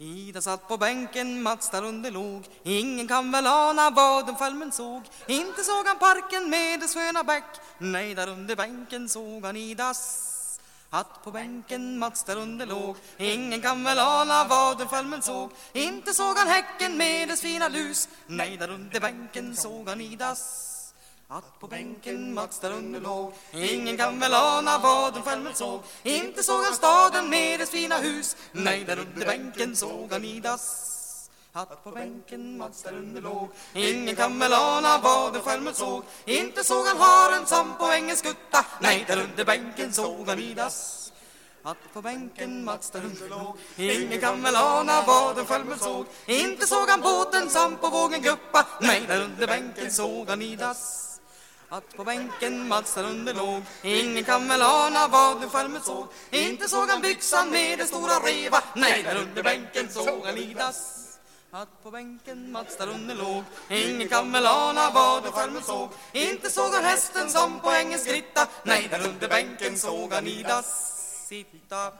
Ida satt på bänken Mats där under låg Ingen kan väl ana vad den falmen såg. Inte såg han parken med dess sköna bäck. Nej, där under bänken såg han Idas. Hatt på bänken Mats där under låg Ingen kan väl ana vad den falmen såg. Inte såg han häcken med dess fina lus. Nej, där under bänken såg han Idas att på bänken Mats där under låg. Ingen kan väl ana vad den själv såg. Inte såg han staden med dess fina hus. Nej, där under bänken såg han Idas Att på bänken Mats där under låg. Ingen kan väl ana vad den själv såg. Inte såg han haren som på ängens gutta Nej, där under bänken såg han Idas att på bänken Mats där under låg. Ingen kan väl ana vad den själv såg. Inte såg han båten som på vågen guppa. Nej, där under bänken såg han Idas att på bänken Mats under låg. Ingen kan väl ana vad du skärmen såg. Inte såg han byxan med den stora reva. Nej, där under bänken såg han Idas att på bänken Mats där under låg. Ingen kan väl ana vad du skärmen såg. Inte såg han hästen som på ängen skritta Nej, där under bänken såg han Idas sitta.